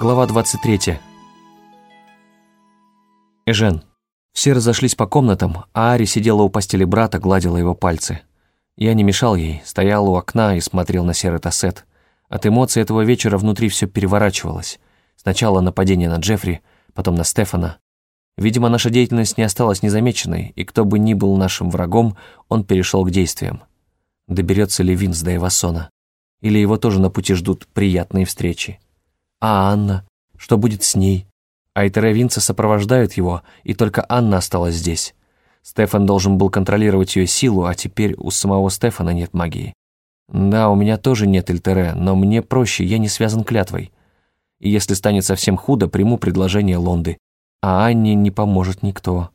Глава 23. Эжен. Все разошлись по комнатам, а Ари сидела у постели брата, гладила его пальцы. Я не мешал ей, стоял у окна и смотрел на серый тассет. От эмоций этого вечера внутри все переворачивалось. Сначала нападение на Джеффри, потом на Стефана. Видимо, наша деятельность не осталась незамеченной, и кто бы ни был нашим врагом, он перешел к действиям. Доберется ли Винс до Эвасона? Или его тоже на пути ждут приятные встречи? А Анна? Что будет с ней? Айтера Винца сопровождают его, и только Анна осталась здесь. Стефан должен был контролировать ее силу, а теперь у самого Стефана нет магии. Да, у меня тоже нет Эльтере, но мне проще, я не связан клятвой. И если станет совсем худо, приму предложение Лонды. А Анне не поможет никто.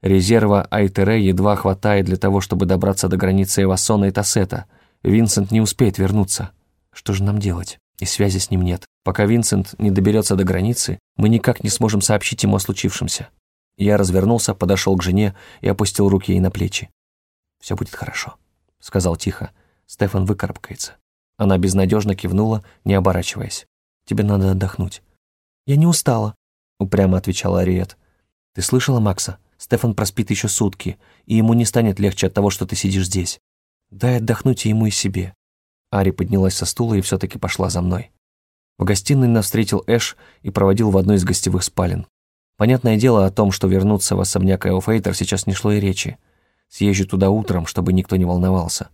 Резерва Айтере едва хватает для того, чтобы добраться до границы Эвасона и Тассета. Винсент не успеет вернуться. Что же нам делать? И связи с ним нет. Пока Винсент не доберется до границы, мы никак не сможем сообщить ему о случившемся. Я развернулся, подошел к жене и опустил руки ей на плечи. «Все будет хорошо», — сказал тихо. Стефан выкарабкается. Она безнадежно кивнула, не оборачиваясь. «Тебе надо отдохнуть». «Я не устала», — упрямо отвечала Ариет. «Ты слышала Макса? Стефан проспит еще сутки, и ему не станет легче от того, что ты сидишь здесь. Дай отдохнуть и ему, и себе». Ари поднялась со стула и все-таки пошла за мной. В гостиной нас встретил Эш и проводил в одной из гостевых спален. Понятное дело о том, что вернуться в особняк Эофейтер сейчас не шло и речи. Съезжу туда утром, чтобы никто не волновался.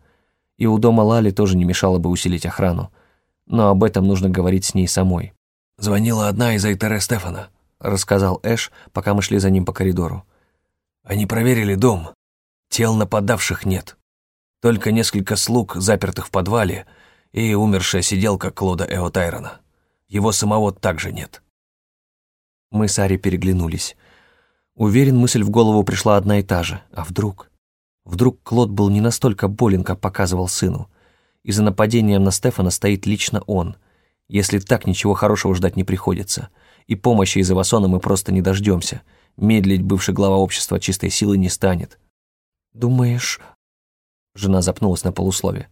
И у дома Лали тоже не мешало бы усилить охрану. Но об этом нужно говорить с ней самой. «Звонила одна из Айтере Стефана», — рассказал Эш, пока мы шли за ним по коридору. «Они проверили дом. Тел нападавших нет. Только несколько слуг, запертых в подвале, и умершая сиделка Клода Эо Тайрона. Его самого также нет». Мы с Ари переглянулись. Уверен, мысль в голову пришла одна и та же. А вдруг? Вдруг Клод был не настолько болен, как показывал сыну. И за нападением на Стефана стоит лично он. Если так, ничего хорошего ждать не приходится. И помощи из Авасона мы просто не дождемся. Медлить бывший глава общества чистой силы не станет. «Думаешь...» Жена запнулась на полуслове.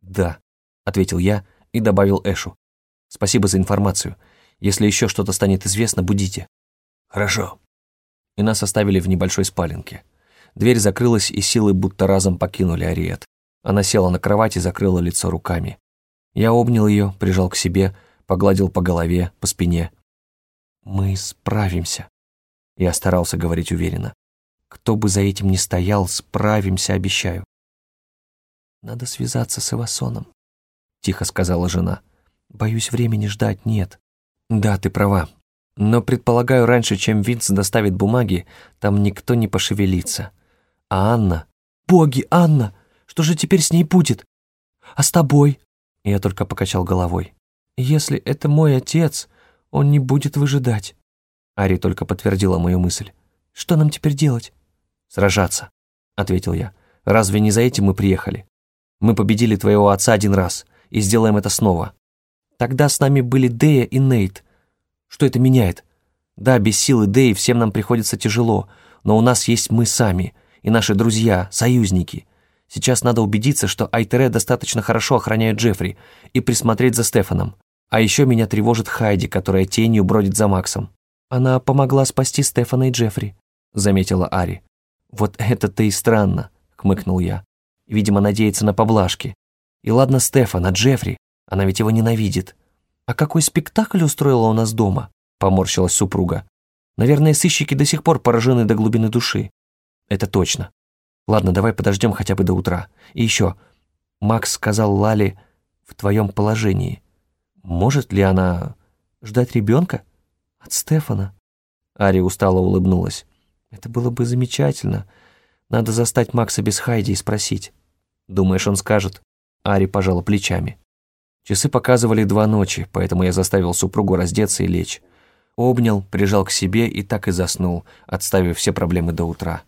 «Да», — ответил я и добавил Эшу. «Спасибо за информацию. Если еще что-то станет известно, будите». «Хорошо». И нас оставили в небольшой спаленке. Дверь закрылась, и силы будто разом покинули Ариет. Она села на кровать и закрыла лицо руками. Я обнял ее, прижал к себе, погладил по голове, по спине. «Мы справимся», — я старался говорить уверенно. «Кто бы за этим ни стоял, справимся, обещаю». «Надо связаться с Ивасоном», — тихо сказала жена. «Боюсь, времени ждать нет». «Да, ты права. Но, предполагаю, раньше, чем Винс доставит бумаги, там никто не пошевелится. А Анна...» «Боги, Анна! Что же теперь с ней будет? А с тобой?» Я только покачал головой. «Если это мой отец, он не будет выжидать». Ари только подтвердила мою мысль. «Что нам теперь делать?» «Сражаться», — ответил я. «Разве не за этим мы приехали? Мы победили твоего отца один раз и сделаем это снова. Тогда с нами были Дея и Нейт. Что это меняет? Да, без силы Деи всем нам приходится тяжело, но у нас есть мы сами и наши друзья, союзники. Сейчас надо убедиться, что Айтере достаточно хорошо охраняет Джеффри и присмотреть за Стефаном. А еще меня тревожит Хайди, которая тенью бродит за Максом. Она помогла спасти Стефана и Джеффри, заметила Ари. Вот это-то и странно, хмыкнул я. Видимо, надеется на поблажки. И ладно Стефана, Джеффри, она ведь его ненавидит. А какой спектакль устроила у нас дома? Поморщилась супруга. Наверное, сыщики до сих пор поражены до глубины души. Это точно. Ладно, давай подождем хотя бы до утра. И еще, Макс сказал Лали в твоем положении. Может ли она ждать ребенка? От Стефана? Ари устало улыбнулась. Это было бы замечательно. Надо застать Макса без Хайди и спросить. Думаешь, он скажет? Ари пожала плечами. Часы показывали два ночи, поэтому я заставил супругу раздеться и лечь. Обнял, прижал к себе и так и заснул, отставив все проблемы до утра.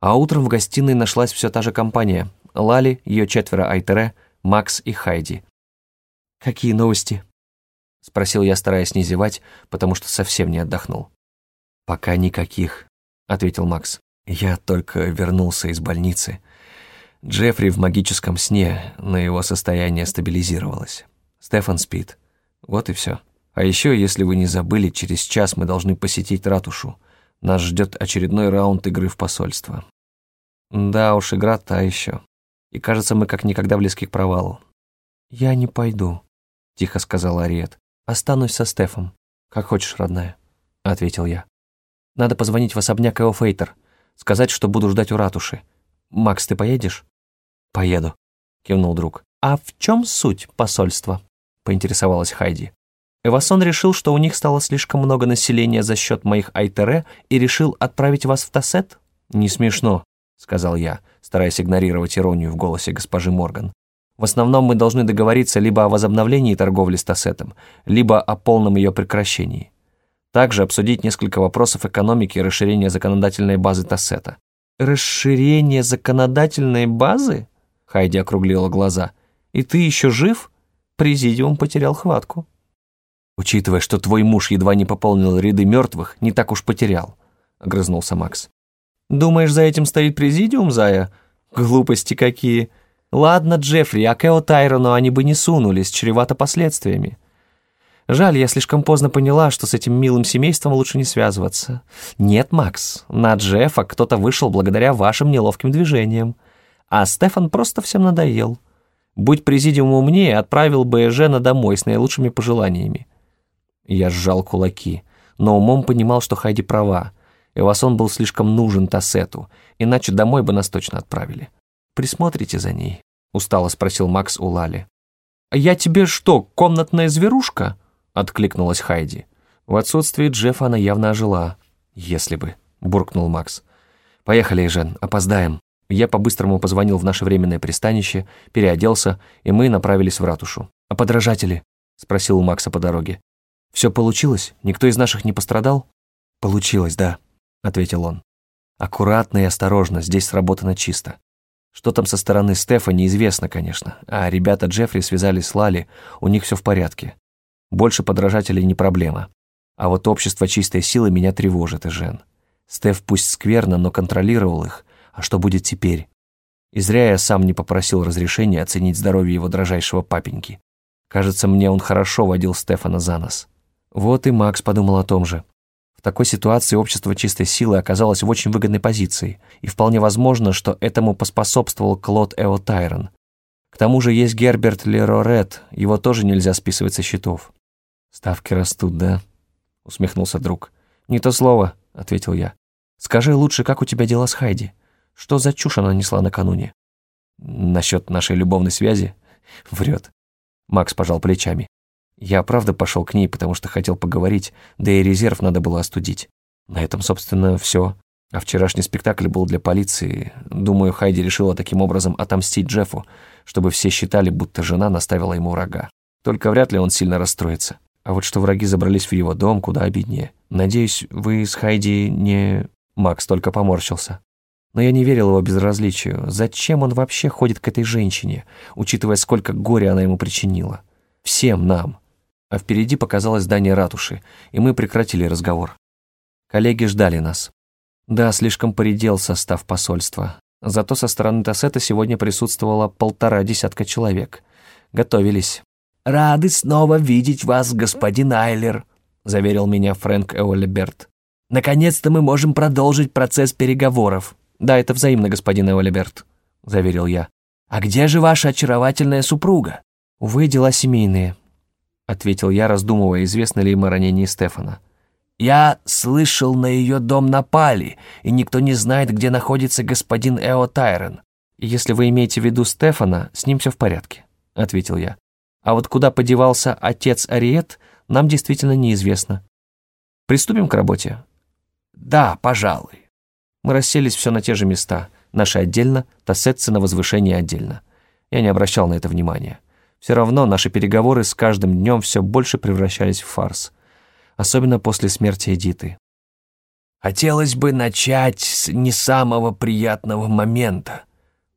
А утром в гостиной нашлась все та же компания. Лали, ее четверо Айтере, Макс и Хайди. «Какие новости?» — спросил я, стараясь не зевать, потому что совсем не отдохнул. «Пока никаких», — ответил Макс. «Я только вернулся из больницы. Джеффри в магическом сне, но его состояние стабилизировалось. Стефан спит. Вот и все. А еще, если вы не забыли, через час мы должны посетить ратушу. Нас ждет очередной раунд игры в посольство. Да уж, игра та еще. И кажется, мы как никогда близки к провалу. «Я не пойду», — тихо сказала Ариет. «Останусь со Стефом. Как хочешь, родная», — ответил я. «Надо позвонить в особняк Эофейтер, сказать, что буду ждать у ратуши. Макс, ты поедешь?» «Поеду», — кивнул друг. «А в чем суть посольства?» — поинтересовалась Хайди. Эвасон решил, что у них стало слишком много населения за счет моих Айтере и решил отправить вас в Тассет? Не смешно, сказал я, стараясь игнорировать иронию в голосе госпожи Морган. В основном мы должны договориться либо о возобновлении торговли с Тассетом, либо о полном ее прекращении. Также обсудить несколько вопросов экономики и расширения законодательной базы Тассета. «Расширение законодательной базы?» Хайди округлила глаза. «И ты еще жив?» Президиум потерял хватку. Учитывая, что твой муж едва не пополнил ряды мертвых, не так уж потерял», — огрызнулся Макс. «Думаешь, за этим стоит президиум, Зая? Глупости какие. Ладно, Джеффри, а Кэо Тайрону они бы не сунулись, чревато последствиями. Жаль, я слишком поздно поняла, что с этим милым семейством лучше не связываться. Нет, Макс, на Джеффа кто-то вышел благодаря вашим неловким движениям. А Стефан просто всем надоел. Будь президиум умнее, отправил бы Эжена домой с наилучшими пожеланиями. Я сжал кулаки, но умом понимал, что Хайди права. Эвасон был слишком нужен Тассету, иначе домой бы нас точно отправили. «Присмотрите за ней», — устало спросил Макс у Лали. «А я тебе что, комнатная зверушка?» — откликнулась Хайди. В отсутствие Джеффа она явно ожила. «Если бы», — буркнул Макс. «Поехали, Эжен, опоздаем». Я по-быстрому позвонил в наше временное пристанище, переоделся, и мы направились в ратушу. «А подражатели?» — спросил у Макса по дороге. Все получилось? Никто из наших не пострадал? Получилось, да, ответил он. Аккуратно и осторожно, здесь сработано чисто. Что там со стороны Стефа, неизвестно, конечно, а ребята Джеффри связались с Лали, у них все в порядке. Больше подражателей не проблема. А вот общество чистой силы меня тревожит, и Жен. Стеф пусть скверно, но контролировал их, а что будет теперь? И зря я сам не попросил разрешения оценить здоровье его дрожайшего папеньки. Кажется, мне он хорошо водил Стефана за нос. Вот и Макс подумал о том же. В такой ситуации общество чистой силы оказалось в очень выгодной позиции, и вполне возможно, что этому поспособствовал Клод Эо Тайрон. К тому же есть Герберт Лерорет, его тоже нельзя списывать со счетов. «Ставки растут, да?» — усмехнулся друг. «Не то слово», — ответил я. «Скажи лучше, как у тебя дела с Хайди? Что за чушь она несла накануне?» «Насчет нашей любовной связи?» «Врет». Макс пожал плечами. Я правда пошел к ней, потому что хотел поговорить, да и резерв надо было остудить. На этом, собственно, все. А вчерашний спектакль был для полиции. Думаю, Хайди решила таким образом отомстить Джеффу, чтобы все считали, будто жена наставила ему врага. Только вряд ли он сильно расстроится. А вот что враги забрались в его дом, куда обиднее. Надеюсь, вы с Хайди не... Макс только поморщился. Но я не верил его безразличию. Зачем он вообще ходит к этой женщине, учитывая, сколько горя она ему причинила? Всем нам а впереди показалось здание ратуши, и мы прекратили разговор. Коллеги ждали нас. Да, слишком поредел состав посольства. Зато со стороны Тассета сегодня присутствовало полтора десятка человек. Готовились. «Рады снова видеть вас, господин Айлер», — заверил меня Фрэнк Эолиберт. «Наконец-то мы можем продолжить процесс переговоров». «Да, это взаимно, господин Эолиберт», — заверил я. «А где же ваша очаровательная супруга?» «Увы, дела семейные ответил я, раздумывая, известно ли им о ранении Стефана. «Я слышал, на ее дом напали, и никто не знает, где находится господин Эо Тайрон. Если вы имеете в виду Стефана, с ним все в порядке», — ответил я. «А вот куда подевался отец Ариет, нам действительно неизвестно. Приступим к работе?» «Да, пожалуй». Мы расселись все на те же места, наши отдельно, Тассетцы на возвышении отдельно. Я не обращал на это внимания. Все равно наши переговоры с каждым днем все больше превращались в фарс. Особенно после смерти Эдиты. «Хотелось бы начать с не самого приятного момента»,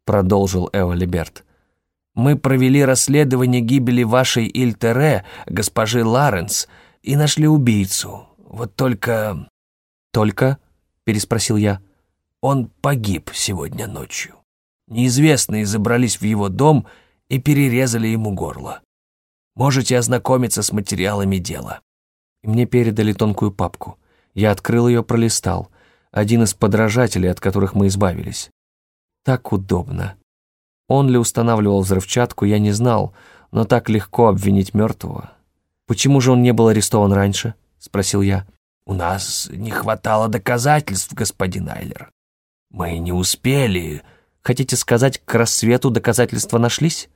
продолжил Эо Либерт. «Мы провели расследование гибели вашей Ильтере, госпожи Ларенс, и нашли убийцу. Вот только...» «Только?» — переспросил я. «Он погиб сегодня ночью. Неизвестные забрались в его дом и перерезали ему горло. Можете ознакомиться с материалами дела. и мне передали тонкую папку. Я открыл ее, пролистал. Один из подражателей, от которых мы избавились. Так удобно. Он ли устанавливал взрывчатку, я не знал, но так легко обвинить мертвого. «Почему же он не был арестован раньше?» — спросил я. «У нас не хватало доказательств, господин Айлер. Мы не успели...» «Хотите сказать, к рассвету доказательства нашлись?»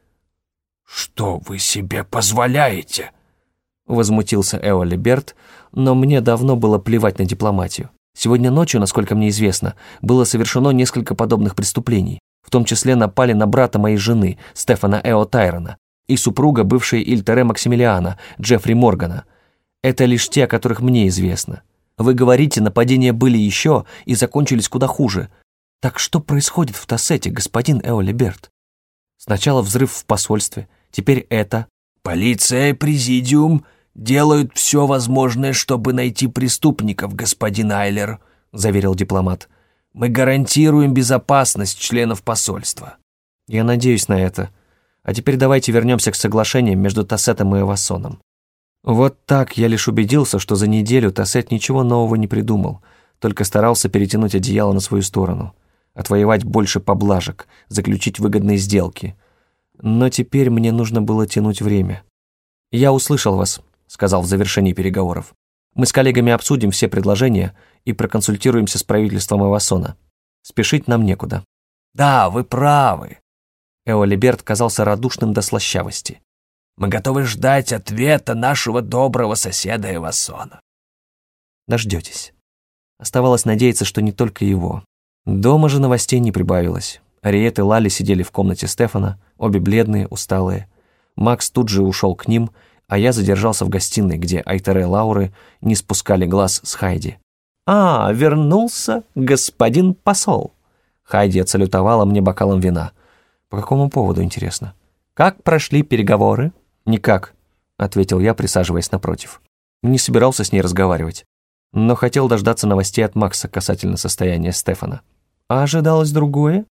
«Что вы себе позволяете?» Возмутился Эоли Берт, но мне давно было плевать на дипломатию. Сегодня ночью, насколько мне известно, было совершено несколько подобных преступлений. В том числе напали на брата моей жены, Стефана Эо Тайрона, и супруга бывшей Ильтере Максимилиана, Джеффри Моргана. Это лишь те, о которых мне известно. Вы говорите, нападения были еще и закончились куда хуже. Так что происходит в Тассете, господин Эоли Берт? Сначала взрыв в посольстве, теперь это. Полиция президиум делают все возможное, чтобы найти преступников, господин Айлер, заверил дипломат. Мы гарантируем безопасность членов посольства. Я надеюсь на это. А теперь давайте вернемся к соглашениям между Тассетом и Эвасоном. Вот так я лишь убедился, что за неделю Тассет ничего нового не придумал, только старался перетянуть одеяло на свою сторону, отвоевать больше поблажек, заключить выгодные сделки. Но теперь мне нужно было тянуть время. «Я услышал вас», — сказал в завершении переговоров. Мы с коллегами обсудим все предложения и проконсультируемся с правительством Эвасона. Спешить нам некуда». «Да, вы правы». Эолиберт казался радушным до слащавости. «Мы готовы ждать ответа нашего доброго соседа Эвасона». Дождетесь. Оставалось надеяться, что не только его. Дома же новостей не прибавилось. Ариет и Лали сидели в комнате Стефана, обе бледные, усталые. Макс тут же ушел к ним — а я задержался в гостиной, где Айтере и Лауры не спускали глаз с Хайди. «А, вернулся господин посол!» Хайди отсалютовала мне бокалом вина. «По какому поводу, интересно?» «Как прошли переговоры?» «Никак», — ответил я, присаживаясь напротив. Не собирался с ней разговаривать, но хотел дождаться новостей от Макса касательно состояния Стефана. «А ожидалось другое?»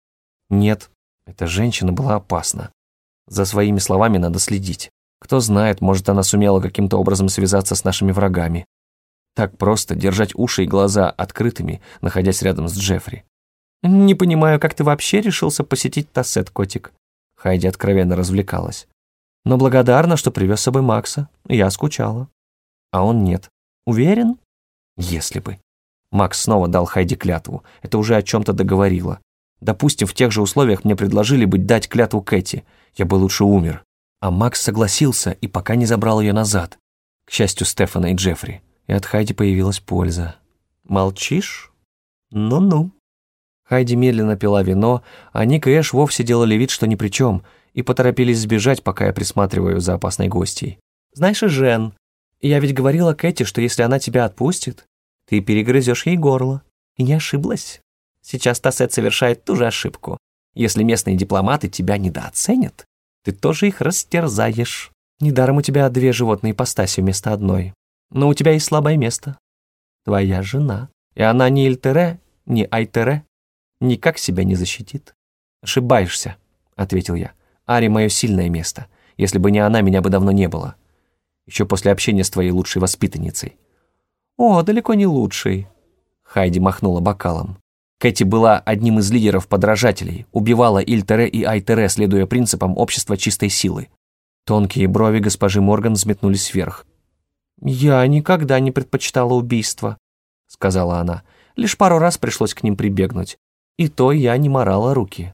«Нет, эта женщина была опасна. За своими словами надо следить. Кто знает, может, она сумела каким-то образом связаться с нашими врагами. Так просто держать уши и глаза открытыми, находясь рядом с Джеффри. «Не понимаю, как ты вообще решился посетить Тассет, котик?» Хайди откровенно развлекалась. «Но благодарна, что привез с собой Макса. Я скучала». А он нет. «Уверен?» «Если бы». Макс снова дал Хайди клятву. Это уже о чем-то договорило. Допустим, в тех же условиях мне предложили бы дать клятву Кэти. Я бы лучше умер. А Макс согласился и пока не забрал ее назад. К счастью, Стефана и Джеффри. И от Хайди появилась польза. «Молчишь? Ну-ну». Хайди медленно пила вино, а Ник и Эш вовсе делали вид, что ни при чем, и поторопились сбежать, пока я присматриваю за опасной гостьей. «Знаешь, Жен, я ведь говорила Кэти, что если она тебя отпустит, ты перегрызешь ей горло. И не ошиблась. Сейчас Тассет совершает ту же ошибку. Если местные дипломаты тебя недооценят, ты тоже их растерзаешь. Недаром у тебя две животные ипостаси вместо одной. Но у тебя есть слабое место. Твоя жена. И она ни Ильтере, ни Айтере никак себя не защитит. Ошибаешься, ответил я. Ари мое сильное место. Если бы не она, меня бы давно не было. Еще после общения с твоей лучшей воспитанницей. О, далеко не лучшей. Хайди махнула бокалом. Кэти была одним из лидеров подражателей, убивала Ильтере и Айтере, следуя принципам общества чистой силы. Тонкие брови госпожи Морган взметнулись вверх. «Я никогда не предпочитала убийства», — сказала она. «Лишь пару раз пришлось к ним прибегнуть. И то я не морала руки.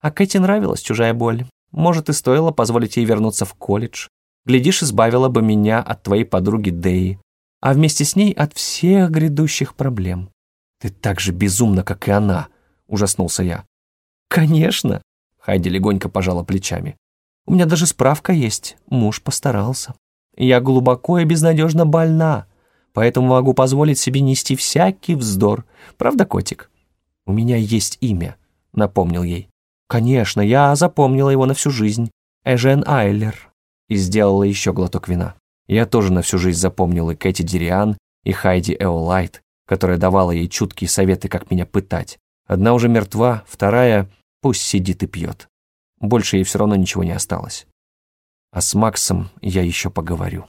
А Кэти нравилась чужая боль. Может, и стоило позволить ей вернуться в колледж. Глядишь, избавила бы меня от твоей подруги Дэи, а вместе с ней от всех грядущих проблем. «Ты так же безумна, как и она», — ужаснулся я. «Конечно», — Хайди легонько пожала плечами. «У меня даже справка есть, муж постарался. Я глубоко и безнадежно больна, поэтому могу позволить себе нести всякий вздор. Правда, котик?» «У меня есть имя», — напомнил ей. «Конечно, я запомнила его на всю жизнь. Эжен Айлер». И сделала еще глоток вина. Я тоже на всю жизнь запомнил и Кэти Дириан, и Хайди Эолайт, которая давала ей чуткие советы, как меня пытать. Одна уже мертва, вторая пусть сидит и пьет. Больше ей все равно ничего не осталось. А с Максом я еще поговорю.